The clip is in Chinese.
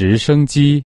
直升机。